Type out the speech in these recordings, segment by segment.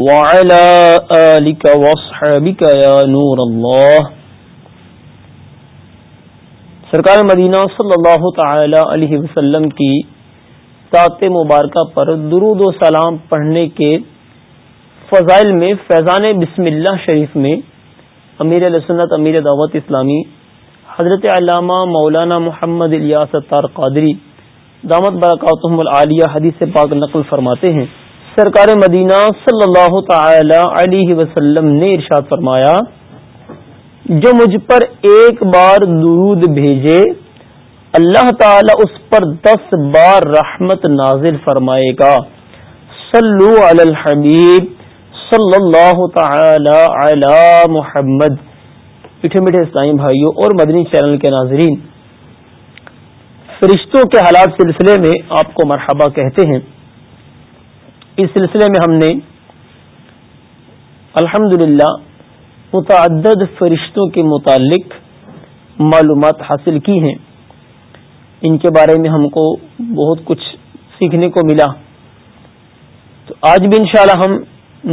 وعلى آلك وصحبك يا نور اللہ سرکار مدینہ صلی اللہ تعالی علیہ وسلم کی ذات مبارکہ پر درود و سلام پڑھنے کے فضائل میں فیضان بسم اللہ شریف میں امیر سنت، امیر دعوت اسلامی، حضرت علامہ مولانا محمد الیاستار قادری، دامت برکاتہم العالیہ، حدیث پاک نقل فرماتے ہیں۔ سرکار مدینہ صلی اللہ تعالی علیہ وسلم نے ارشاد فرمایا، جو مجھ پر ایک بار درود بھیجے، اللہ تعالی اس پر دس بار رحمت نازل فرمائے گا۔ صلو علی الحبیب صلی اللہ تعالی علی محمد۔ میٹھے میٹھے اسلامی بھائیوں اور مدنی چینل کے ناظرین، فرشتوں کے حالات سلسلے میں آپ کو مرحبا کہتے ہیں۔ اس سلسلے میں ہم نے الحمد متعدد فرشتوں کے متعلق معلومات حاصل کی ہیں۔ ان کے بارے میں ہم کو بہت کچھ سیکھنے کو ملا۔ تو آج بھی انشاءاللہ ہم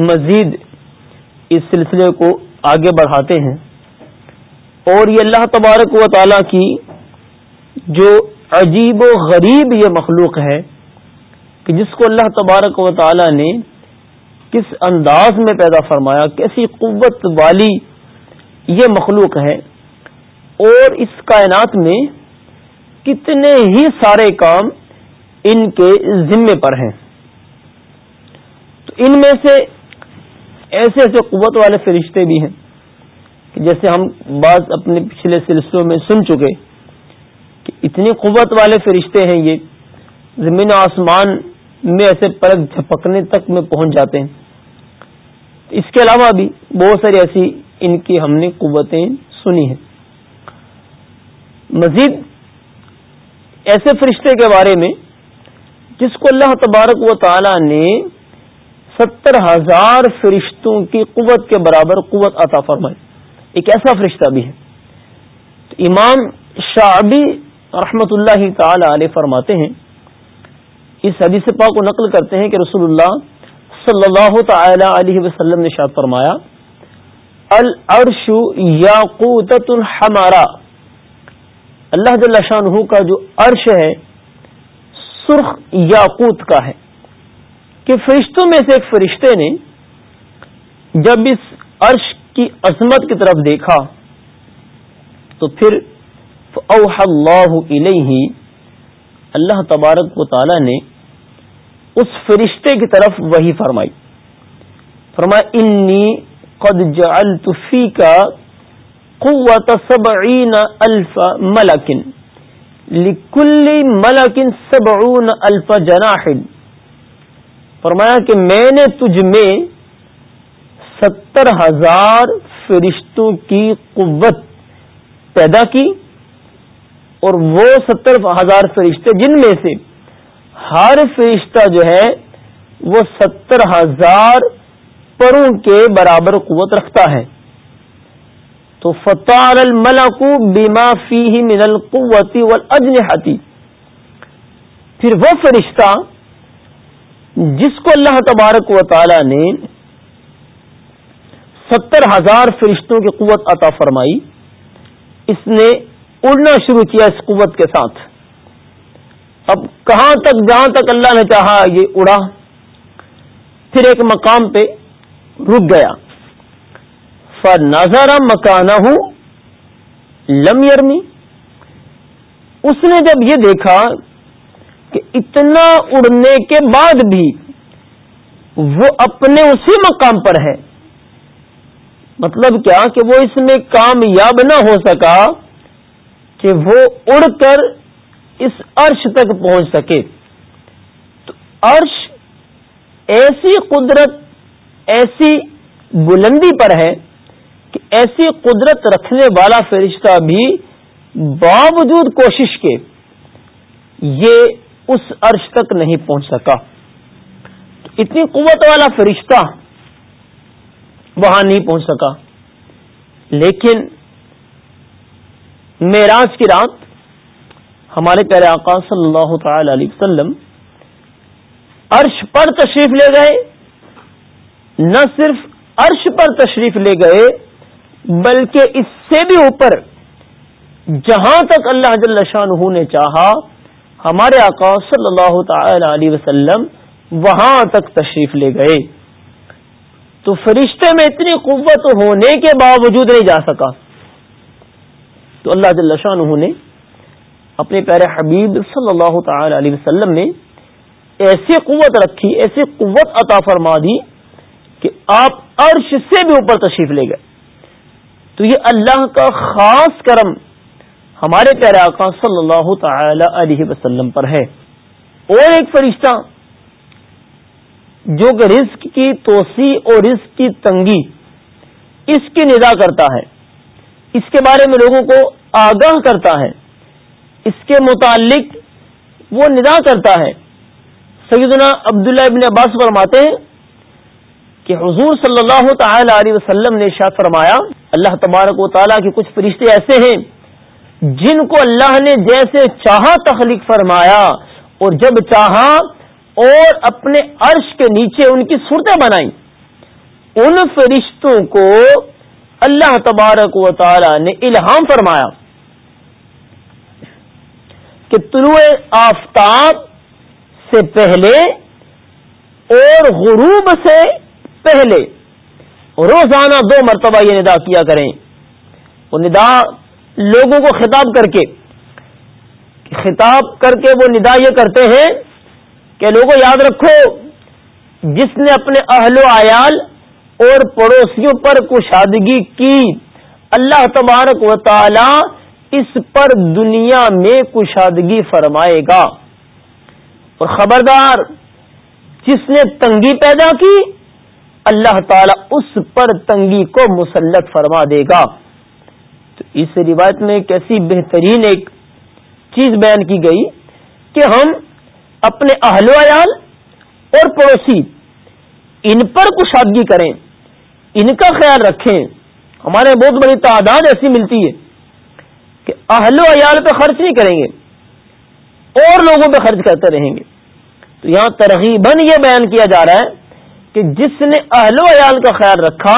مزید اس سلسلے کو آگے بڑھاتے ہیں۔ اور یہ اللہ تبارک و تعالی کی جو عجیب و غریب یہ مخلوق ہے کہ جس کو اللہ تبارک و تعالی نے کس انداز میں پیدا فرمایا، کیسی قوت والی یہ مخلوق ہے، اور اس کائنات میں کتنے ہی سارے کام ان کے ذمے پر ہیں۔ تو ان میں سے ایسے ایسے قوت والے فرشتے بھی ہیں کہ جیسے ہم بعض اپنے پچھلے سلسلوں میں سن چکے کہ اتنی قوت والے فرشتے ہیں یہ، زمین آسمان میں ایسے پرگ جھپکنے تک میں پہنچ جاتے ہیں۔ اس کے علاوہ بھی بہت ساری ایسی ان کی ہم نے قوتیں سنی ہیں۔ مزید ایسے فرشتے کے بارے میں جس کو اللہ تبارک و تعالی نے ستر ہزار فرشتوں کی قوت کے برابر قوت عطا فرمائی۔ ایک ایسا فرشتہ بھی ہے۔ امام شعبی رحمت اللہ تعالی علیہ فرماتے ہیں اس حدیث پاک کو نقل کرتے ہیں کہ رسول اللہ صلی اللہ تعالی علیہ وسلم نے شاد فرمایا، العرش یاقوتۃ ہمارا اللہ جل شاہ کا جو عرش ہے، سرخ یاقوت کا ہے۔ کہ فرشتوں میں سے ایک فرشتے نے جب اس عرش کی عظمت کی طرف دیکھا، تو پھر اوح اللہ علیہ اللہ تبارک و تعالی نے اس فرشتے کی طرف وہی فرمائی۔ فرمایا، انی قد جعلت فیکا قوت سبعین الف ملکن، لکل ملکن سبعون الف جناح فرمایا کہ میں نے تجھ میں ستر ہزار فرشتوں کی قوت پیدا کی۔ اور وہ ستر ہزار فرشتے جن میں سے ہر فرشتہ جو ہے وہ ستر ہزار پروں کے برابر قوت رکھتا ہے۔ تو فتح الملک بیما فی من القوتی والاجنحتی پھر وہ فرشتہ جس کو اللہ تبارک و تعالی نے ستر ہزار فرشتوں کی قوت عطا فرمائی، اس نے اڑنا شروع کیا اس قوت کے ساتھ۔ اب کہاں تک، جہاں تک اللہ نے چاہا یہ اڑا، پھر ایک مقام پہ رک گیا۔ فر نظارہ مکانہ ہوں لم یرمی اس نے جب یہ دیکھا کہ اتنا اڑنے کے بعد بھی وہ اپنے اسی مقام پر ہے۔ مطلب کیا؟ کہ وہ اس میں کامیاب نہ ہو سکا۔ کہ وہ اڑ کر اس عرش تک پہنچ سکے۔ تو عرش ایسی قدرت، ایسی بلندی پر ہے کہ ایسی قدرت رکھنے والا فرشتہ بھی باوجود کوشش کے یہ اس عرش تک نہیں پہنچ سکا۔ اتنی قوت والا فرشتہ وہاں نہیں پہنچ سکا۔ لیکن معراج کی رات ہمارے پیارے آقا صلی اللہ تعالی علیہ وسلم عرش پر تشریف لے گئے، نہ صرف عرش پر تشریف لے گئے، بلکہ اس سے بھی اوپر جہاں تک اللہ جل شاہ نے چاہا، ہمارے آقا صلی اللہ تعالی علیہ وسلم وہاں تک تشریف لے گئے۔ تو فرشتے میں اتنی قوت ہونے کے باوجود نہیں جا سکا۔ تو اللہ جل شاہ نے اپنے پیارے حبیب صلی اللہ تعالی علیہ وسلم میں ایسی قوت رکھی، ایسی قوت عطا فرما دی کہ آپ عرش سے بھی اوپر تشریف لے گئے۔ تو یہ اللہ کا خاص کرم ہمارے پیارے آقا صلی اللہ تعالی علیہ وسلم پر ہے۔ اور ایک فرشتہ جو کہ رزق کی توسیع اور رزق کی تنگی اس کی ندا کرتا ہے۔ اس کے بارے میں لوگوں کو آگاہ کرتا ہے۔ اس کے متعلق وہ ندا کرتا ہے۔ سیدنا عبداللہ ابن عباس فرماتے ہیں کہ حضور صلی اللہ تعالی علیہ وسلم نے شاہ فرمایا، اللہ تبارک و تعالیٰ کے کچھ فرشتے ایسے ہیں جن کو اللہ نے جیسے چاہا تخلیق فرمایا اور جب چاہا اور اپنے عرش کے نیچے ان کی صورتیں بنائی ان فرشتوں کو اللہ تبارک و تعالی نے الہام فرمایا کہ طلوع آفتاب سے پہلے اور غروب سے پہلے روزانہ دو مرتبہ یہ ندا کیا کریں۔ وہ ندا لوگوں کو خطاب کر کے، خطاب کر کے وہ ندا یہ کرتے ہیں کہ لوگوں یاد رکھو، جس نے اپنے اہل و عیال اور پڑوسیوں پر کشادگی کی۔ اللہ تبارک و تعالی اس پر دنیا میں کشادگی فرمائے گا۔ اور خبردار، جس نے تنگی پیدا کی، اللہ تعالی اس پر تنگی کو مسلط فرما دے گا۔ تو اس روایت میں ایک ایسی بہترین ایک چیز بیان کی گئی کہ ہم اپنے اہل ویال اور پڑوسی ان پر کشادگی کریں۔ ان کا خیال رکھیں۔ ہمارے بہت بڑی تعداد ایسی ملتی ہے کہ اہل ویال پہ خرچ نہیں کریں گے، اور لوگوں پہ خرچ کرتے رہیں گے۔ تو یہاں ترغیباً یہ بیان کیا جا رہا ہے کہ جس نے اہل ویال کا خیال رکھا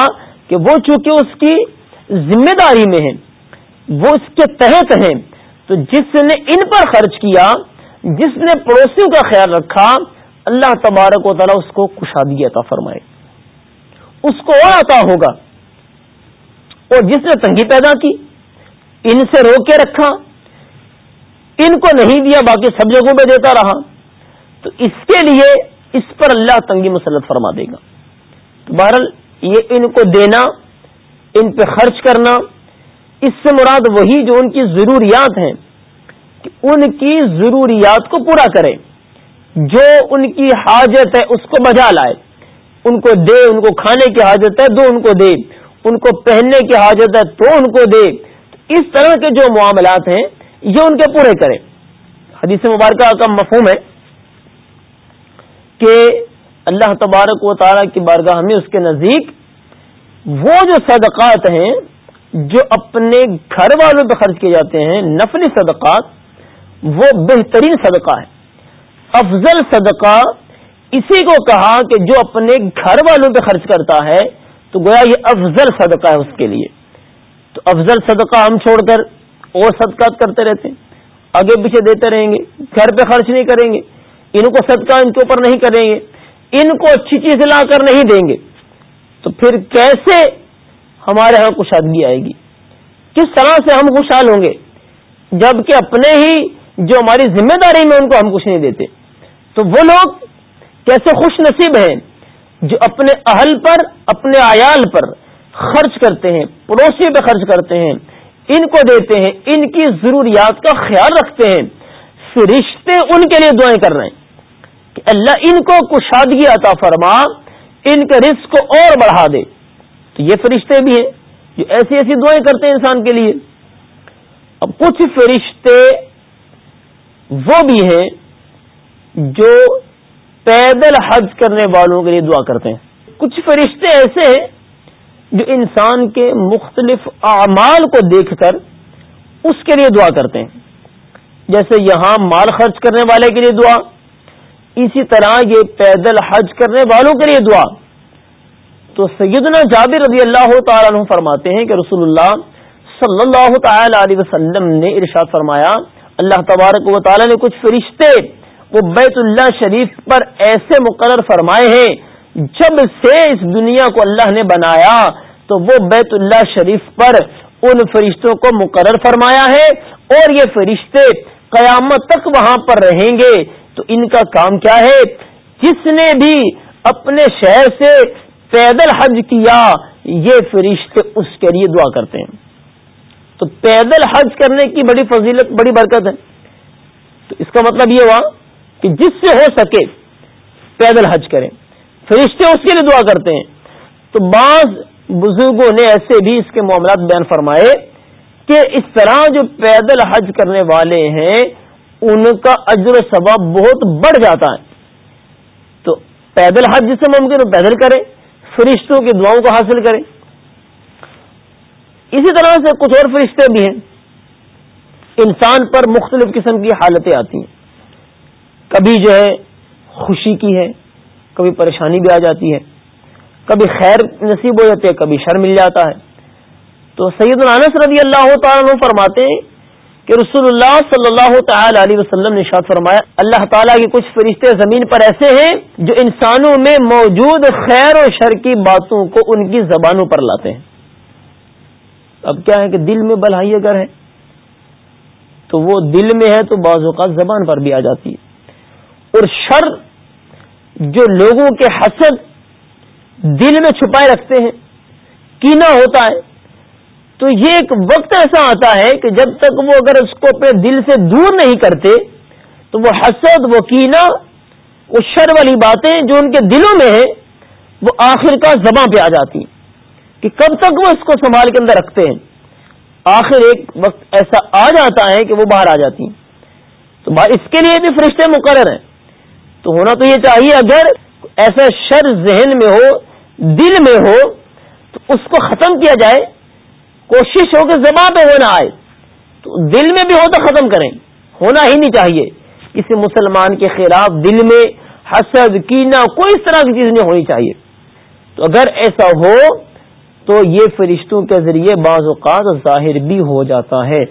کہ وہ چونکہ اس کی ذمہ داری میں ہے وہ اس کے تحت ہیں، تو جس نے ان پر خرچ کیا، جس نے پڑوسیوں کا خیال رکھا، اللہ تبارک و تعالیٰ اس کو کشادگی عطا فرمائے۔ اس کو اور عطا ہوگا۔ اور جس نے تنگی پیدا کی، ان سے روک کے رکھا۔ ان کو نہیں دیا، باقی سب جگہوں پہ دیتا رہا۔ تو اس کے لیے اس پر اللہ تنگی مسلط فرما دے گا۔ تو بہرحال یہ ان کو دینا، ان پہ خرچ کرنا، اس سے مراد وہی جو ان کی ضروریات ہیں کہ ان کی ضروریات کو پورا کرے۔ جو ان کی حاجت ہے، اس کو بجا لائے۔ ان کو دے، ان کو کھانے کی حاجت ہے، دو ان کو دے۔ ان کو پہننے کی حاجت ہے، تو ان کو دے۔ اس طرح کے جو معاملات ہیں، یہ ان کے پورے کرے حدیث مبارکہ کا مفہوم ہے کہ اللہ تبارک و تعالیٰ کی بارگاہ میں اس کے نزدیک وہ جو صدقات ہیں، جو اپنے گھر والوں پہ خرچ کیے جاتے ہیں، نفلی صدقات، وہ بہترین صدقہ ہے۔ افضل صدقہ اسی کو کہا کہ جو اپنے گھر والوں پہ خرچ کرتا ہے، تو گویا یہ افضل صدقہ ہے اس کے لیے۔ تو افضل صدقہ ہم چھوڑ کر اور صدقات کرتے رہتے ہیں۔ آگے پیچھے دیتے رہیں گے، گھر پہ خرچ نہیں کریں گے۔ ان کو صدقہ ان کے اوپر نہیں کریں گے۔ ان کو اچھی چیز لا کر نہیں دیں گے۔ تو پھر کیسے ہمارے ہاں کشادگی آئے گی؟ کس طرح سے ہم خوشحال ہوں گے؟ جبکہ اپنے ہی جو ہماری ذمہ داری میں ان کو ہم کچھ نہیں دیتے۔ تو وہ لوگ کیسے خوش نصیب ہیں، جو اپنے اہل پر، اپنے عیال پر خرچ کرتے ہیں، پڑوسی پہ خرچ کرتے ہیں، ان کو دیتے ہیں، ان کی ضروریات کا خیال رکھتے ہیں۔ فرشتے ان کے لیے دعائیں کر رہے ہیں کہ اللہ ان کو کشادگی عطا فرما، ان کے رزق کو اور بڑھا دے۔ تو یہ فرشتے بھی ہیں، جو ایسی ایسی دعائیں کرتے ہیں انسان کے لیے۔ اب کچھ فرشتے وہ بھی ہیں جو پیدل حج کرنے والوں کے لیے دعا کرتے ہیں۔ کچھ فرشتے ایسے ہیں جو انسان کے مختلف اعمال کو دیکھ کر اس کے لیے دعا کرتے ہیں۔ جیسے یہاں مال خرچ کرنے والے کے لیے دعا، اسی طرح یہ پیدل حج کرنے والوں کے لیے دعا۔ تو سیدنا جابر رضی اللہ تعالیٰ عنہ فرماتے ہیں کہ رسول اللہ صلی اللہ تعالی علیہ وسلم نے ارشاد فرمایا، اللہ تبارک و تعالیٰ نے کچھ فرشتے وہ بیت اللہ شریف پر ایسے مقرر فرمائے ہیں، جب سے اس دنیا کو اللہ نے بنایا، تو وہ بیت اللہ شریف پر ان فرشتوں کو مقرر فرمایا ہے اور یہ فرشتے قیامت تک وہاں پر رہیں گے۔ تو ان کا کام کیا ہے؟ جس نے بھی اپنے شہر سے پیدل حج کیا، یہ فرشتے اس کے لیے دعا کرتے ہیں۔ تو پیدل حج کرنے کی بڑی فضیلت، بڑی برکت ہے۔ تو اس کا مطلب یہ ہوا کہ جس سے ہو سکے پیدل حج کریں۔ فرشتے اس کے لیے دعا کرتے ہیں۔ تو بعض بزرگوں نے ایسے بھی اس کے معاملات بیان فرمائے کہ اس طرح جو پیدل حج کرنے والے ہیں، ان کا اجر و ثواب بہت بڑھ جاتا ہے۔ تو پیدل حج جس سے ممکن ہو پیدل کریں، فرشتوں کی دعاؤں کو حاصل کریں۔ اسی طرح سے کچھ اور فرشتے بھی ہیں۔ انسان پر مختلف قسم کی حالتیں آتی ہیں۔ کبھی جو ہے خوشی کی ہے، کبھی پریشانی بھی آ جاتی ہے، کبھی خیر نصیب ہو جاتی ہے، کبھی شر مل جاتا ہے۔ تو سید الانس رضی اللہ تعالیٰ فرماتے ہیں کہ رسول اللہ صلی اللہ تعالی علیہ وسلم نے شاد فرمایا، اللہ تعالیٰ کے کچھ فرشتے زمین پر ایسے ہیں جو انسانوں میں موجود خیر و شر کی باتوں کو ان کی زبانوں پر لاتے ہیں۔ اب کیا ہے کہ دل میں بلحائی اگر ہے، تو وہ دل میں ہے تو بعض اوقات زبان پر بھی آ جاتی ہے۔ اور شر جو لوگوں کے حسد دل میں چھپائے رکھتے ہیں کینا ہوتا ہے۔ تو یہ ایک وقت ایسا آتا ہے کہ جب تک وہ اگر اس کو اپنے دل سے دور نہیں کرتے، تو وہ حسد، وہ کینا وہ شر والی باتیں جو ان کے دلوں میں ہیں، وہ آخر کا زباں پہ آ جاتی کہ کب تک وہ اس کو سنبھال کے اندر رکھتے ہیں۔ آخر ایک وقت ایسا آ جاتا ہے کہ وہ باہر آ جاتی تو اس کے لیے بھی فرشتے مقرر ہیں۔ تو ہونا تو یہ چاہیے اگر ایسا شر ذہن میں ہو، دل میں ہو، تو اس کو ختم کیا جائے، کوشش ہو کہ زبان پہ ہونا آئے۔ تو دل میں بھی ہو تو ختم کریں۔ ہونا ہی نہیں چاہیے۔ کسی مسلمان کے خلاف دل میں حسد کینا کوئی اس طرح کی چیز نہیں ہونی چاہیے۔ تو اگر ایسا ہو، تو یہ فرشتوں کے ذریعے بعض اوقات ظاہر بھی ہو جاتا ہے۔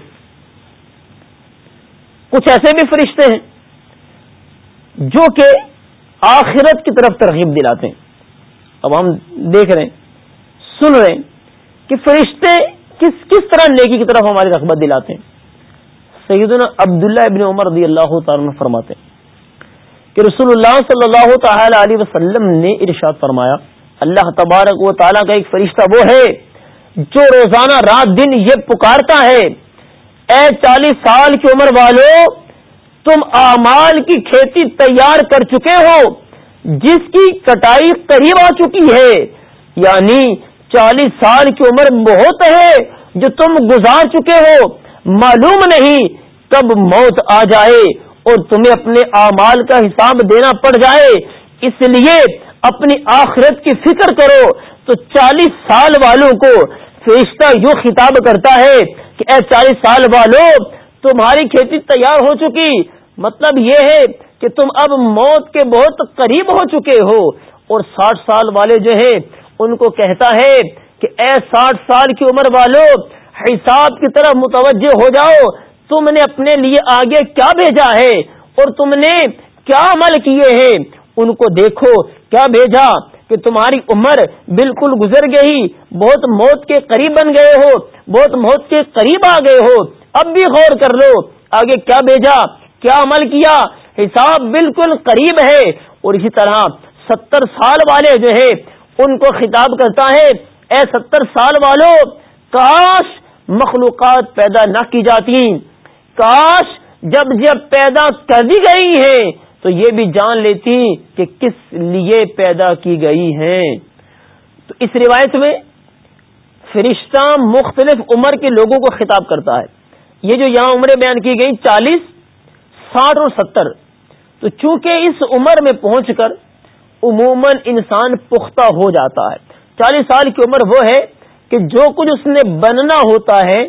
کچھ ایسے بھی فرشتے ہیں۔ جو کہ آخرت کی طرف ترغیب دلاتے ہیں۔ اب ہم دیکھ رہے ہیں، سن رہے ہیں کہ فرشتے کس کس طرح نیکی کی طرف ہماری رغبت دلاتے ہیں۔ سیدنا عبداللہ ابن عمر رضی اللہ تعالیٰ فرماتے ہیں کہ رسول اللہ صلی اللہ تعالی علیہ وسلم نے ارشاد فرمایا، اللہ تبارک و تعالیٰ کا ایک فرشتہ وہ ہے جو روزانہ رات دن یہ پکارتا ہے، اے چالیس سال کی عمر والو تم اعمال کی کھیتی تیار کر چکے ہو، جس کی کٹائی قریب آ چکی ہے یعنی چالیس سال کی عمر بہت ہے جو تم گزار چکے ہو۔ معلوم نہیں کب موت آ جائے اور تمہیں اپنے اعمال کا حساب دینا پڑ جائے۔ اس لیے اپنی آخرت کی فکر کرو۔ تو چالیس سال والوں کو فرشتہ یوں خطاب کرتا ہے کہ اے چالیس سال والوں تمہاری کھیتی تیار ہو چکی۔ مطلب یہ ہے کہ تم اب موت کے بہت قریب ہو چکے ہو۔ اور ساٹھ سال والے جو ہیں، ان کو کہتا ہے کہ اے ساٹھ سال کی عمر والو، حساب کی طرف متوجہ ہو جاؤ۔ تم نے اپنے لیے آگے کیا بھیجا ہے؟ اور تم نے کیا عمل کیے ہیں؟ ان کو دیکھو، کیا بھیجا؟ کہ تمہاری عمر بالکل گزر گئی، بہت موت کے قریب بن گئے ہو، بہت موت کے قریب آ گئے ہو، اب بھی غور کر لو، آگے کیا بھیجا، کیا عمل کیا؟ حساب بالکل قریب ہے، اور اسی طرح ستر سال والے جو ہے ان کو خطاب کرتا ہے، اے ستر سال والوں کاش مخلوقات پیدا نہ کی جاتی، کاش جب جب پیدا کر دی گئی ہیں تو یہ بھی جان لیتی کہ کس لیے پیدا کی گئی ہیں۔ تو اس روایت میں فرشتہ مختلف عمر کے لوگوں کو خطاب کرتا ہے۔ یہ جو یہاں عمریں بیان کی گئی چالیس، ساٹھ اور ستر۔ تو چونکہ اس عمر میں پہنچ کر عموماً انسان پختہ ہو جاتا ہے، چالیس سال کی عمر وہ ہے کہ جو کچھ اس نے بننا ہوتا ہے،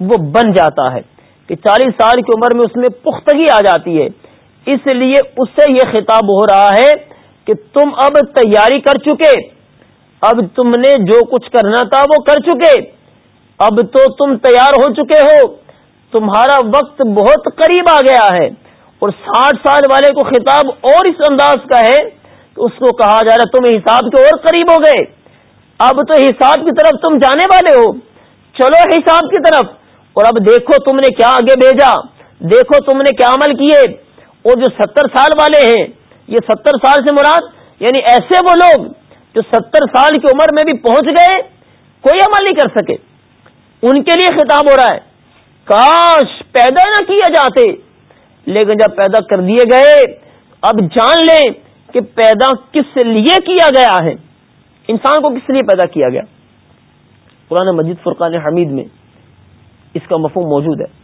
وہ بن جاتا ہے۔ کہ چالیس سال کی عمر میں اس میں پختگی آ جاتی ہے۔ اس لیے اس سے یہ خطاب ہو رہا ہے کہ تم اب تیاری کر چکے۔ اب تم نے جو کچھ کرنا تھا وہ کر چکے۔ اب تو تم تیار ہو چکے ہو۔ تمہارا وقت بہت قریب آ گیا ہے۔ اور ساٹھ سال والے کو خطاب اور اس انداز کا ہے کہ اس کو کہا جا رہا تم حساب کے اور قریب ہو گئے۔ اب تو حساب کی طرف تم جانے والے ہو۔ چلو حساب کی طرف۔ اور اب دیکھو تم نے کیا آگے بھیجا۔ دیکھو تم نے کیا عمل کیے۔ اور جو ستر سال والے ہیں، یہ ستر سال سے مراد یعنی ایسے وہ لوگ جو ستر سال کی عمر میں بھی پہنچ گئے، کوئی عمل نہیں کر سکے۔ ان کے لیے خطاب ہو رہا ہے۔ کاش پیدا نہ کیا جاتے، لیکن جب پیدا کر دیے گئے، اب جان لیں کہ پیدا کس لیے کیا گیا ہے۔ انسان کو کس لیے پیدا کیا گیا۔ قرآن مجید فرقان حمید میں اس کا مفہوم موجود ہے۔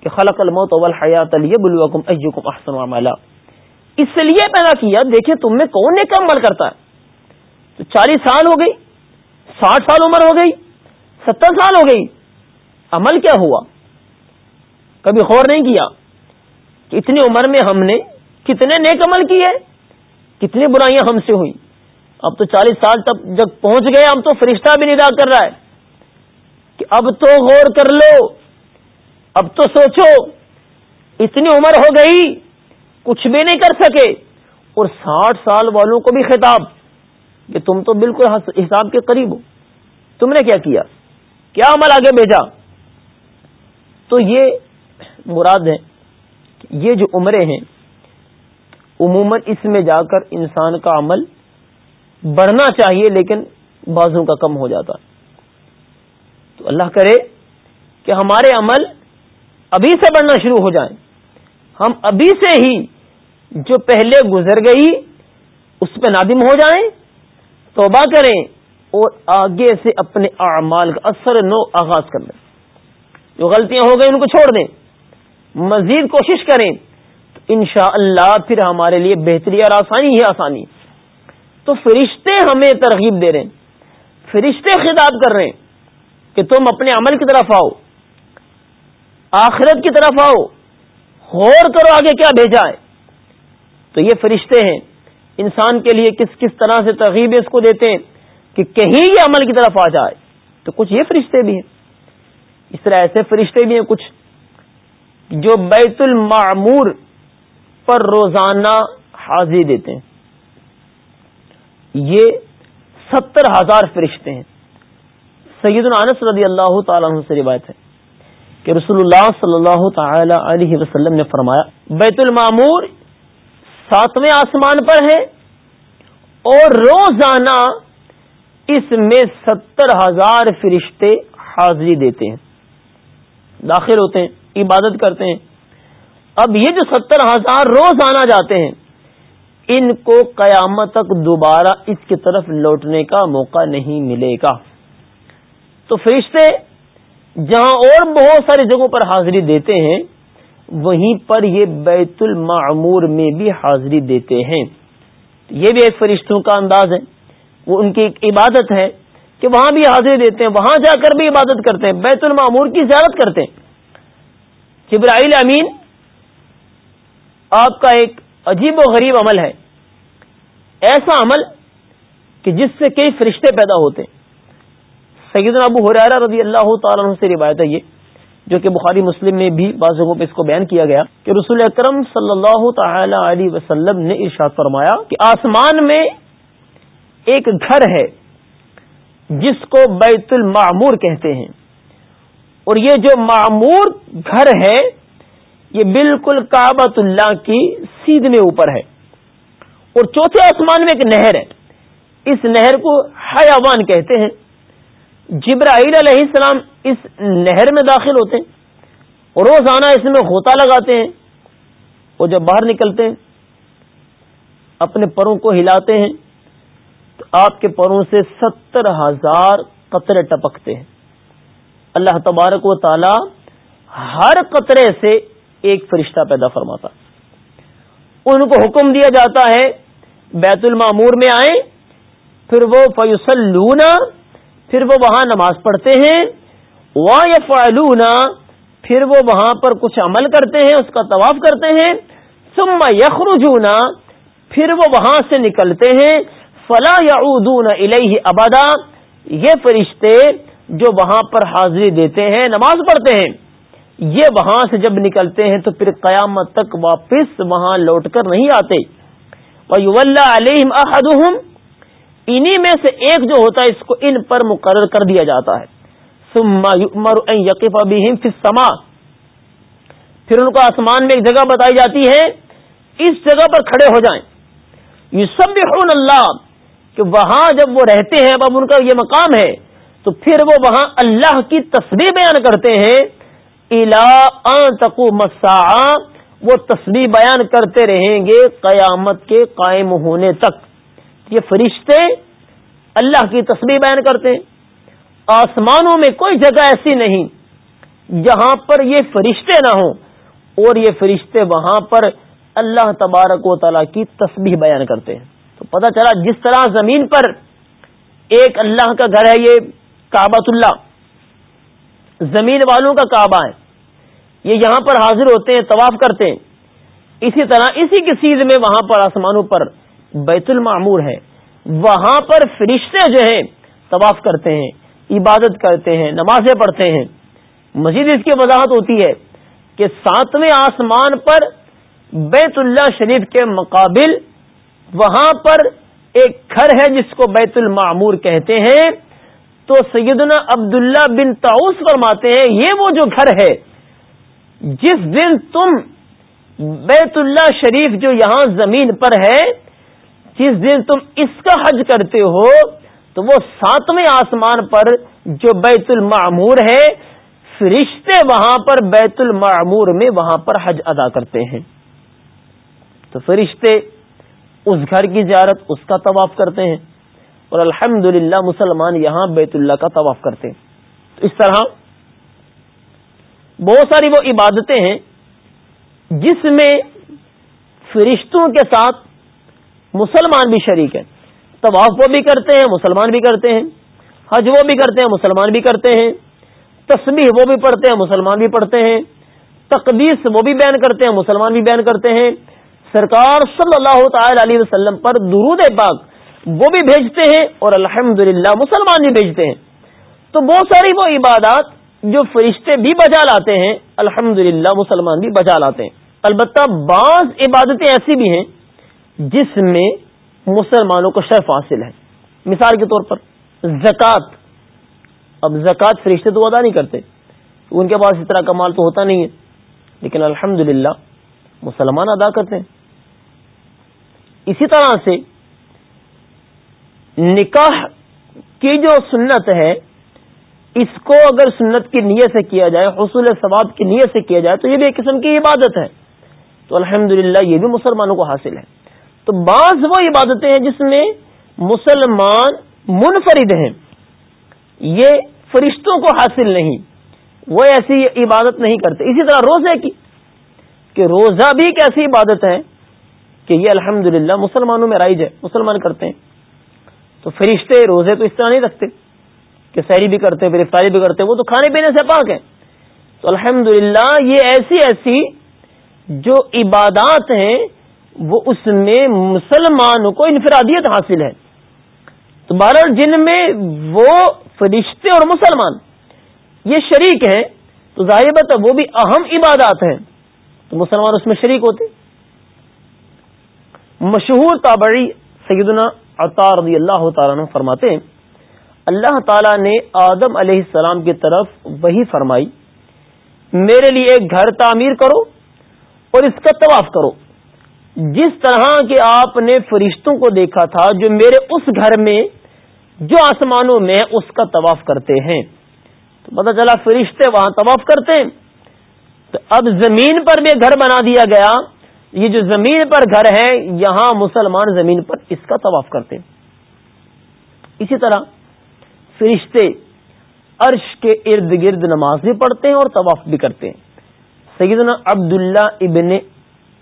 کہ خلق الموت اول حیات ایکم احسن عملا۔ اس لیے پیدا کیا دیکھیں تم میں کون ایک عمل کرتا ہے؟ تو چالیس سال ہو گئی، ساٹھ سال عمر ہو گئی، ستر سال ہو گئی، عمل کیا ہوا؟ کبھی غور نہیں کیا کہ اتنی عمر میں ہم نے کتنے نیک عمل کیے، کتنی برائیاں ہم سے ہوئی۔ اب تو چالیس سال تک جب پہنچ گئے ہم تو فرشتہ بھی ندا کر رہا ہے کہ اب تو غور کر لو۔ اب تو سوچو، اتنی عمر ہو گئی، کچھ بھی نہیں کر سکے، اور ساٹھ سال والوں کو بھی خطاب، کہ تم تو بالکل حساب کے قریب ہو۔ تم نے کیا کیا؟ کیا عمل آگے بھیجا؟ تو یہ مراد ہے یہ جو عمریں ہیں، عموماً اس میں جا کر انسان کا عمل بڑھنا چاہیے، لیکن بازوں کا کم ہو جاتا۔ تو اللہ کرے کہ ہمارے عمل ابھی سے بڑھنا شروع ہو جائیں۔ ہم ابھی سے ہی جو پہلے گزر گئی، اس پہ نادم ہو جائیں۔ توبہ کریں اور آگے سے اپنے اعمال کا اثر نو آغاز کر لیں۔ جو غلطیاں ہو گئی ان کو چھوڑ دیں۔ مزید کوشش کریں۔ تو ان اللہ پھر ہمارے لیے بہتری اور آسانی ہی آسانی۔ تو فرشتے ہمیں ترغیب دے رہے ہیں۔ فرشتے خطاب کر رہے ہیں کہ تم اپنے عمل کی طرف آؤ۔ آخرت کی طرف آؤ۔ غور کرو آگے کیا بھیجا ہے۔ تو یہ فرشتے ہیں۔ انسان کے لیے کس کس طرح سے ترغیب اس کو دیتے ہیں کہ کہیں یہ عمل کی طرف آ جائے۔ تو کچھ یہ فرشتے بھی ہیں۔ اس طرح ایسے فرشتے بھی ہیں کچھ۔ جو بیت المعمور پر روزانہ حاضری دیتے ہیں۔ یہ ستر ہزار فرشتے ہیں۔ سید العنس رضی اللہ تعالیٰ عنہ سے روایت ہے۔ کہ رسول اللہ صلی اللہ تعالی علیہ وسلم نے فرمایا، بیت المعمور ساتویں آسمان پر ہے اور روزانہ اس میں ستر ہزار فرشتے حاضری دیتے ہیں۔ داخل ہوتے ہیں، عبادت کرتے ہیں۔ اب یہ جو ستر ہزار روز آنا جاتے ہیں، ان کو قیامت تک دوبارہ اس کی طرف لوٹنے کا موقع نہیں ملے گا۔ تو فرشتے جہاں اور بہت ساری جگہوں پر حاضری دیتے ہیں، وہیں پر یہ بیت المعمور میں بھی حاضری دیتے ہیں۔ یہ بھی ایک فرشتوں کا انداز ہے۔ وہ ان کی ایک عبادت ہے کہ وہاں بھی حاضری دیتے ہیں، وہاں جا کر بھی عبادت کرتے ہیں، بیت المعمور کی زیارت کرتے ہیں۔ جبرائیل امین، آپ کا ایک عجیب و غریب عمل ہے۔ ایسا عمل کہ جس سے کئی فرشتے پیدا ہوتے ہیں۔ سیدنا ابو حرارہ رضی اللہ تعالیٰ عنہ سے روایت ہے یہ، جو کہ بخاری مسلم میں بھی بعض جگہوں پہ اس کو بیان کیا گیا کہ رسول اکرم صلی اللہ تعالی علیہ وسلم نے ارشاد فرمایا کہ آسمان میں ایک گھر ہے جس کو بیت المعمور کہتے ہیں۔ اور یہ جو معمور گھر ہے، یہ بالکل کابت اللہ کی سیدھ میں اوپر ہے۔ اور چوتھے آسمان میں ایک نہر ہے۔ اس نہر کو حیوان کہتے ہیں۔ جبرائیل علیہ السلام اس نہر میں داخل ہوتے ہیں روزانہ اس میں غوطہ لگاتے ہیں اور جب باہر نکلتے ہیں، اپنے پروں کو ہلاتے ہیں، تو آپ کے پروں سے ستر ہزار قطرے ٹپکتے ہیں۔ اللہ تبارک و تعالی ہر قطرے سے ایک فرشتہ پیدا فرماتا۔ ان کو حکم دیا جاتا ہے، بیت المامور میں آئیں، پھر وہ فیوسلونا پھر وہ وہاں نماز پڑھتے ہیں۔ وا یا پھر وہ وہاں پر کچھ عمل کرتے ہیں، اس کا طواف کرتے ہیں۔ ثم یخرجونا پھر وہ وہاں سے نکلتے ہیں۔ فلا یا الیہ ابدا یہ فرشتے جو وہاں پر حاضری دیتے ہیں، نماز پڑھتے ہیں۔ یہ وہاں سے جب نکلتے ہیں تو پھر قیامت تک واپس وہاں لوٹ کر نہیں آتے۔ علیہم احدہم انہی میں سے ایک جو ہوتا ہے اس کو ان پر مقرر کر دیا جاتا ہے۔ پھر ان کو آسمان میں ایک جگہ بتائی جاتی ہے، اس جگہ پر کھڑے ہو جائیں۔ یہ سب اللہ کہ وہاں جب وہ رہتے ہیں، اب ان کا یہ مقام ہے، تو پھر وہ وہاں اللہ کی تصویر بیان کرتے ہیں۔ الا تقو مسا وہ تصویر بیان کرتے رہیں گے قیامت کے قائم ہونے تک۔ یہ فرشتے اللہ کی تصویر بیان کرتے ہیں۔ آسمانوں میں کوئی جگہ ایسی نہیں جہاں پر یہ فرشتے نہ ہوں اور یہ فرشتے وہاں پر اللہ تبارک و تعالی کی تصویر بیان کرتے ہیں۔ تو پتہ چلا جس طرح زمین پر ایک اللہ کا گھر ہے، یہ کابت اللہ۔ زمین والوں کا کعبہ ہے۔ یہ یہاں پر حاضر ہوتے ہیں، طواف کرتے ہیں۔ اسی طرح اسی کی چیز میں وہاں پر آسمانوں پر بیت المعمور ہے وہاں پر فرشتے جو ہیں، طواف کرتے ہیں، عبادت کرتے ہیں، نمازیں پڑھتے ہیں۔ مزید اس کی وضاحت ہوتی ہے کہ ساتویں آسمان پر بیت اللہ شریف کے مقابل وہاں پر ایک گھر ہے جس کو بیت المعمور کہتے ہیں۔ تو سیدنا عبداللہ بن تاؤس فرماتے ہیں، یہ وہ جو گھر ہے، جس دن تم بیت اللہ شریف جو یہاں زمین پر ہے جس دن تم اس کا حج کرتے ہو، تو وہ ساتویں آسمان پر جو بیت المعمور ہے، فرشتے وہاں پر بیت المعمور میں وہاں پر حج ادا کرتے ہیں۔ تو فرشتے اس گھر کی زیارت، اس کا طواف کرتے ہیں۔ اور الحمد مسلمان یہاں بیت اللہ کا طواف کرتے ہیں۔ تو اس طرح بہت ساری وہ عبادتیں ہیں، جس میں فرشتوں کے ساتھ مسلمان بھی شریک ہیں۔ طواف وہ بھی کرتے ہیں، مسلمان بھی کرتے ہیں۔ حج وہ بھی کرتے ہیں، مسلمان بھی کرتے ہیں۔ تسبیح وہ بھی پڑھتے ہیں، مسلمان بھی پڑھتے ہیں۔ تقدیس وہ بھی بیان کرتے ہیں، مسلمان بھی بیان کرتے ہیں۔ سرکار صلی اللہ تعالی علیہ وسلم پر درود پاک وہ بھی بھیجتے ہیں اور الحمد مسلمان بھی بھیجتے ہیں۔ تو بہت ساری وہ عبادات جو فرشتے بھی بجا لاتے ہیں الحمد مسلمان بھی بجا لاتے ہیں۔ البتہ بعض عبادتیں ایسی بھی ہیں جس میں مسلمانوں کو شرف حاصل ہے۔ مثال کے طور پر زکوٰۃ۔ اب زکوٰۃ فرشتے تو ادا نہیں کرتے۔ ان کے پاس اس طرح کا مال تو ہوتا نہیں ہے۔ لیکن الحمد مسلمان ادا کرتے ہیں۔ اسی طرح سے نکاح کی جو سنت ہے، اس کو اگر سنت کی نیت سے کیا جائے، حصول ثواب کی نیت سے کیا جائے، تو یہ بھی ایک قسم کی عبادت ہے۔ تو الحمد یہ بھی مسلمانوں کو حاصل ہے۔ تو بعض وہ عبادتیں ہیں جس میں مسلمان منفرد ہیں۔ یہ فرشتوں کو حاصل نہیں، وہ ایسی عبادت نہیں کرتے۔ اسی طرح روزے کی، کہ روزہ بھی ایک ایسی عبادت ہے کہ یہ الحمد مسلمانوں میں رائج ہے، مسلمان کرتے ہیں۔ تو فرشتے روزے تو اس طرح نہیں رکھتے کہ سحری بھی کرتے، پھر افطاری بھی کرتے، وہ تو کھانے پینے سے پاک ہیں۔ تو الحمد یہ ایسی ایسی جو عبادات ہیں وہ اس میں مسلمان کو انفرادیت حاصل ہے۔ تو بہرحال جن میں وہ فرشتے اور مسلمان یہ شریک ہیں، تو ظاہر بات وہ بھی اہم عبادات ہیں۔ تو مسلمان اس میں شریک ہوتے۔ مشہور تابعی سیدنا عطا رضی اللہ تعالیٰ عنہ فرماتے ہیں، اللہ تعالیٰ نے آدم علیہ السلام کی طرف وہی فرمائی، میرے لیے ایک گھر تعمیر کرو اور اس کا طواف کرو۔ جس طرح کہ آپ نے فرشتوں کو دیکھا تھا جو میرے اس گھر میں، جو آسمانوں میں اس کا طواف کرتے ہیں۔ تو پتا چلا فرشتے وہاں طواف کرتے ہیں۔ تو اب زمین پر بھی گھر بنا دیا گیا۔ یہ جو زمین پر گھر ہے، یہاں مسلمان زمین پر اس کا طواف کرتے ہیں۔ اسی طرح فرشتے عرش کے ارد گرد نماز بھی پڑھتے ہیں اور طواف بھی کرتے ہیں۔ سیدنا عبداللہ ابن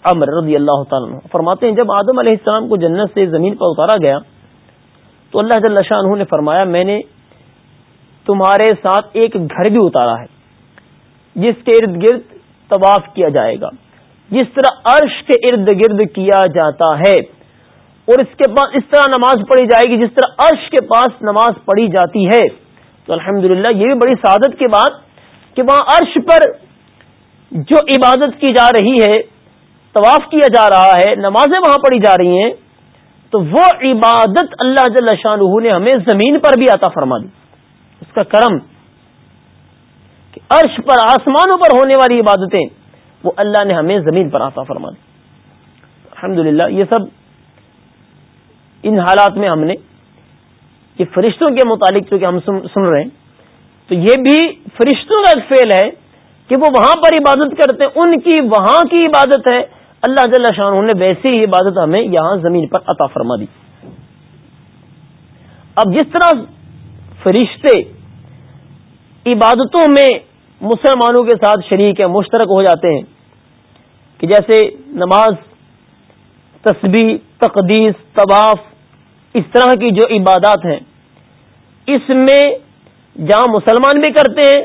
امر رضی اللہ تعالیٰ فرماتے ہیں، جب آدم علیہ السلام کو جنت سے زمین پر اتارا گیا، تو اللہ جل شاہ نے فرمایا، میں نے تمہارے ساتھ ایک گھر بھی اتارا ہے، جس کے ارد گرد طواف کیا جائے گا، جس طرح عرش کے ارد گرد کیا جاتا ہے، اور اس کے پاس اس طرح نماز پڑھی جائے گی جس طرح عرش کے پاس نماز پڑھی جاتی ہے۔ تو الحمد یہ بھی بڑی سعادت کی بات کہ وہاں عرش پر جو عبادت کی جا رہی ہے طواف کیا جا رہا ہے، نمازیں وہاں پڑھی جا رہی ہیں، تو وہ عبادت اللہ جل شاہ نے ہمیں زمین پر بھی عطا فرما دی۔ اس کا کرم کہ عرش پر، آسمانوں پر ہونے والی عبادتیں، وہ اللہ نے ہمیں زمین پر عطا فرما دی۔ الحمد یہ سب ان حالات میں ہم نے یہ فرشتوں کے متعلق چونکہ ہم سن رہے ہیں، تو یہ بھی فرشتوں کا فیل ہے کہ وہ وہاں پر عبادت کرتے ہیں، ان کی وہاں کی عبادت ہے اللہ جل شاہ نے ویسی ہی عبادت ہمیں یہاں زمین پر عطا فرما دی۔ اب جس طرح فرشتے عبادتوں میں مسلمانوں کے ساتھ شریک ہیں، مشترک ہو جاتے ہیں، کہ جیسے نماز، تسبیح، تقدیس، طواف، اس طرح کی جو عبادات ہیں، اس میں جہاں مسلمان بھی کرتے ہیں،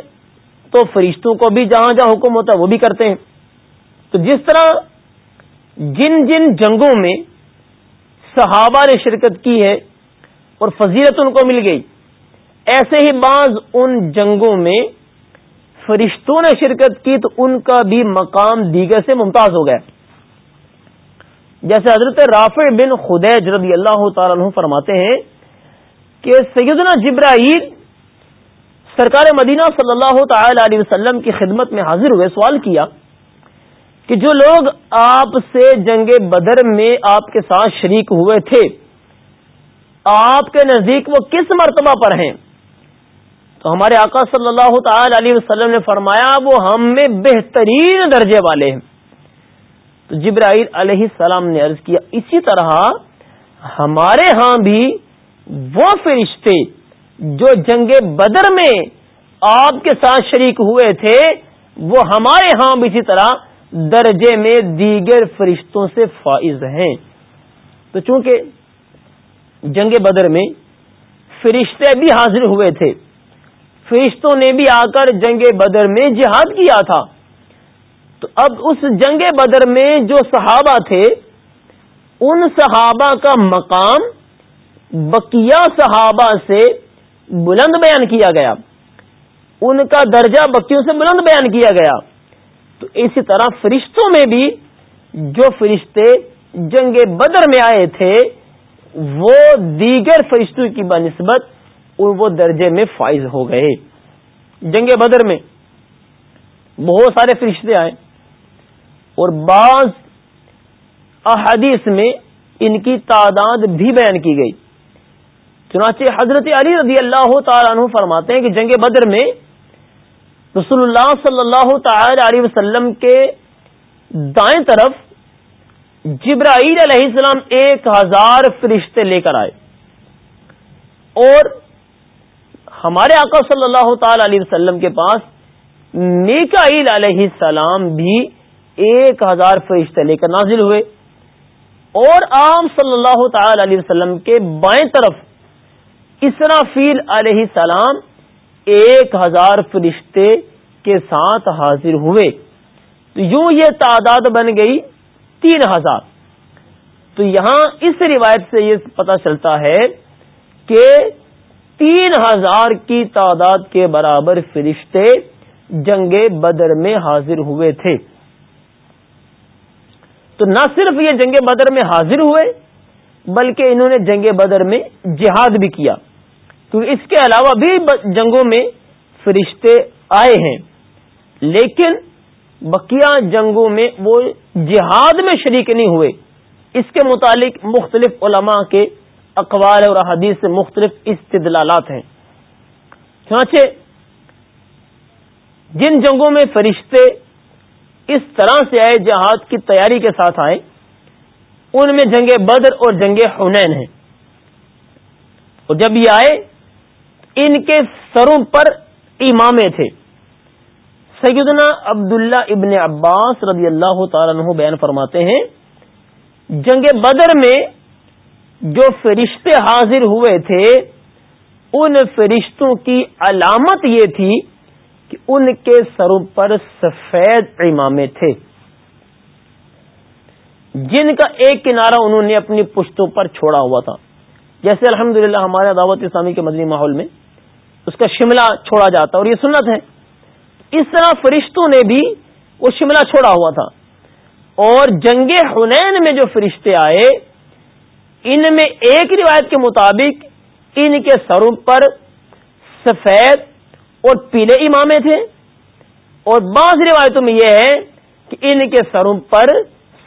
تو فرشتوں کو بھی جہاں جہاں حکم ہوتا ہے، وہ بھی کرتے ہیں۔ تو جس طرح جن جن جنگوں میں صحابہ نے شرکت کی ہے اور فضیلت ان کو مل گئی، ایسے ہی بعض ان جنگوں میں فرشتوں نے شرکت کی تو ان کا بھی مقام دیگر سے ممتاز ہو گیا۔ جیسے حضرت رافع بن خدیج رضی اللہ تعالیٰ عنہ فرماتے ہیں کہ سیدنا جبرائیل سرکار مدینہ صلی اللہ تعالی علیہ وسلم کی خدمت میں حاضر ہوئے، سوال کیا کہ جو لوگ آپ سے جنگ بدر میں آپ کے ساتھ شریک ہوئے تھے، آپ کے نزدیک وہ کس مرتبہ پر ہیں؟ تو ہمارے آقا صلی اللہ تعالی علیہ وسلم نے فرمایا، وہ ہم میں بہترین درجے والے ہیں۔ تو جبرائیل علیہ السلام نے عرض کیا، اسی طرح ہمارے ہاں بھی وہ فرشتے جو جنگ بدر میں آپ کے ساتھ شریک ہوئے تھے، وہ ہمارے ہاں بھی اسی طرح درجے میں دیگر فرشتوں سے فائز ہیں۔ تو چونکہ جنگ بدر میں فرشتے بھی حاضر ہوئے تھے، فرشتوں نے بھی آ کر جنگ بدر میں جہاد کیا تھا۔ تو اب اس جنگ بدر میں جو صحابہ تھے، ان صحابہ کا مقام بقیہ صحابہ سے بلند بیان کیا گیا۔ ان کا درجہ بکیوں سے بلند بیان کیا گیا۔ تو اسی طرح فرشتوں میں بھی جو فرشتے جنگ بدر میں آئے تھے، وہ دیگر فرشتوں کی بنسبت وہ درجے میں فائز ہو گئے۔ جنگ بدر میں بہت سارے فرشتے آئے اور بعض احادیث میں ان کی تعداد بھی بیان کی گئی۔ چنانچہ حضرت علی رضی اللہ تعالیٰ عنہ فرماتے ہیں کہ جنگ بدر میں رسول اللہ صلی اللہ تعالی علیہ وسلم کے دائیں طرف جبرائیل علیہ السلام ایک ہزار فرشتے لے کر آئے۔ اور ہمارے آقا صلی اللہ تعالی علیہ وسلم کے پاس میکائیل علیہ السلام بھی ایک ہزار فرشتے لے کر نازل ہوئے۔ اور عام صلی اللہ تعالی علیہ وسلم کے بائیں طرف اسرافیل علیہ السلام ایک ہزار فرشتے کے ساتھ حاضر ہوئے۔ تو یوں یہ تعداد بن گئی تین ہزار۔ تو یہاں اس روایت سے یہ پتا چلتا ہے کہ تین ہزار کی تعداد کے برابر فرشتے جنگ بدر میں حاضر ہوئے تھے۔ تو نہ صرف یہ جنگ بدر میں حاضر ہوئے، بلکہ انہوں نے جنگ بدر میں جہاد بھی کیا۔ کیونکہ اس کے علاوہ بھی جنگوں میں فرشتے آئے ہیں۔ لیکن بقیہ جنگوں میں وہ جہاد میں شریک نہیں ہوئے۔ اس کے متعلق مختلف علماء کے اقوال اور حدیث سے مختلف استدلالات ہیں۔ چنانچہ جن جنگوں میں فرشتے اس طرح سے آئے، جہاد کی تیاری کے ساتھ آئے، ان میں جنگ بدر اور جنگ حنین ہیں۔ اور جب یہ آئے ان کے سروں پر امامے تھے۔ سیدنا عبداللہ ابن عباس رضی اللہ تعالیٰ عنہ بیان فرماتے ہیں، جنگ بدر میں جو فرشتے حاضر ہوئے تھے، ان فرشتوں کی علامت یہ تھی کہ ان کے سروں پر سفید امامے تھے۔ جن کا ایک کنارہ انہوں نے اپنی پشتوں پر چھوڑا ہوا تھا۔ جیسے الحمدللہ ہمارے دعوت اسلامی کے مدنی ماحول میں اس کا شملہ چھوڑا جاتا اور یہ سنت ہے۔ اس طرح فرشتوں نے بھی وہ شملہ چھوڑا ہوا تھا۔ اور جنگ حنین میں جو فرشتے آئے، ان میں ایک روایت کے مطابق ان کے سروں پر سفید اور پیلے امامے تھے۔ اور بعض روایتوں میں یہ ہے کہ ان کے سروں پر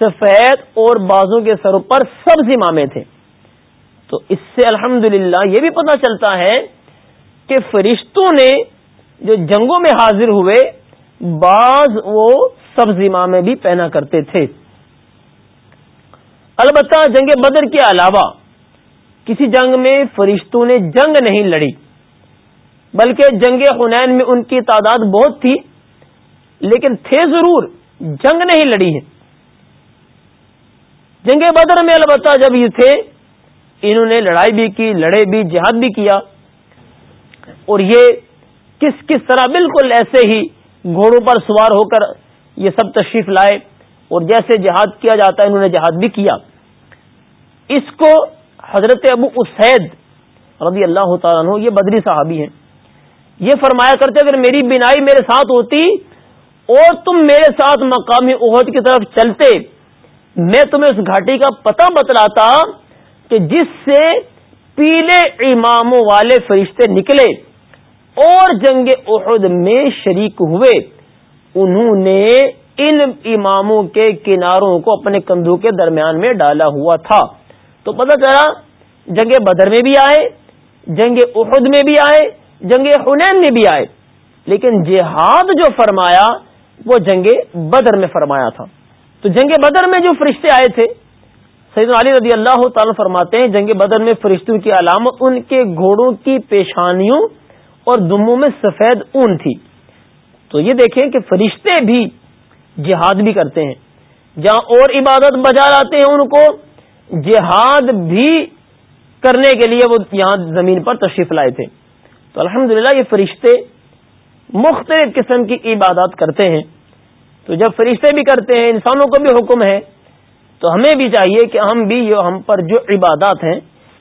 سفید اور بازوں کے سروں پر سبز امامے تھے۔ تو اس سے الحمد یہ بھی پتہ چلتا ہے کہ فرشتوں نے جو جنگوں میں حاضر ہوئے، بعض وہ سبز امامے بھی پہنا کرتے تھے۔ البتہ جنگ بدر کے علاوہ کسی جنگ میں فرشتوں نے جنگ نہیں لڑی، بلکہ جنگ حنین میں ان کی تعداد بہت تھی، لیکن تھے ضرور، جنگ نہیں لڑی ہے جنگ بدر میں البتہ جب یہ تھے، انہوں نے لڑائی بھی کی، لڑے بھی، جہاد بھی کیا۔ اور یہ کس کس طرح بالکل ایسے ہی گھوڑوں پر سوار ہو کر یہ سب تشریف لائے اور جیسے جہاد کیا جاتا ہے، انہوں نے جہاد بھی کیا۔ اس کو حضرت ابو اسید رضی اللہ تعالیٰ عنہ، یہ بدری صحابی ہیں، یہ فرمایا کرتے، اگر میری بینائی میرے ساتھ ہوتی اور تم میرے ساتھ مقامی عہد کی طرف چلتے، میں تمہیں اس گھاٹی کا پتہ بتلاتا کہ جس سے پیلے اماموں والے فرشتے نکلے۔ اور جنگ عہد میں شریک ہوئے۔ انہوں نے ان اماموں کے کناروں کو اپنے کندھوں کے درمیان میں ڈالا ہوا تھا۔ تو پتہ چلا، جنگ بدر میں بھی آئے، جنگ احد میں بھی آئے، جنگ حنین میں بھی آئے۔ لیکن جہاد جو فرمایا، وہ جنگ بدر میں فرمایا تھا۔ تو جنگ بدر میں جو فرشتے آئے تھے سید علی رضی اللہ تعالی فرماتے ہیں، جنگ بدر میں فرشتوں کی علامت ان کے گھوڑوں کی پیشانیوں اور دموں میں سفید اون تھی۔ تو یہ دیکھیں کہ فرشتے بھی جہاد بھی کرتے ہیں۔ جہاں اور عبادت بجا لاتے ہیں ان کو، جہاد بھی کرنے کے لیے وہ یہاں زمین پر تشریف لائے تھے۔ تو الحمدللہ یہ فرشتے مختلف قسم کی عبادات کرتے ہیں۔ تو جب فرشتے بھی کرتے ہیں، انسانوں کو بھی حکم ہے۔ تو ہمیں بھی چاہیے کہ ہم بھی ہم پر جو عبادات ہیں،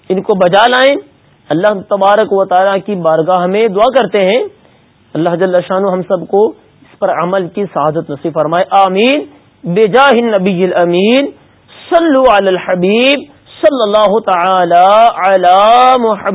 ان کو بجا لائیں۔ اللہ تبارک و تعالیٰ کی بارگاہ میں دعا کرتے ہیں۔ اللہ جل شان ہم سب کو اس پر عمل کی سعادت نصیب فرمائے۔ آمین۔ بے جاہ نبی الامین۔ صلو علی الحبیب۔ صلی اللہ تعالی علی محمد۔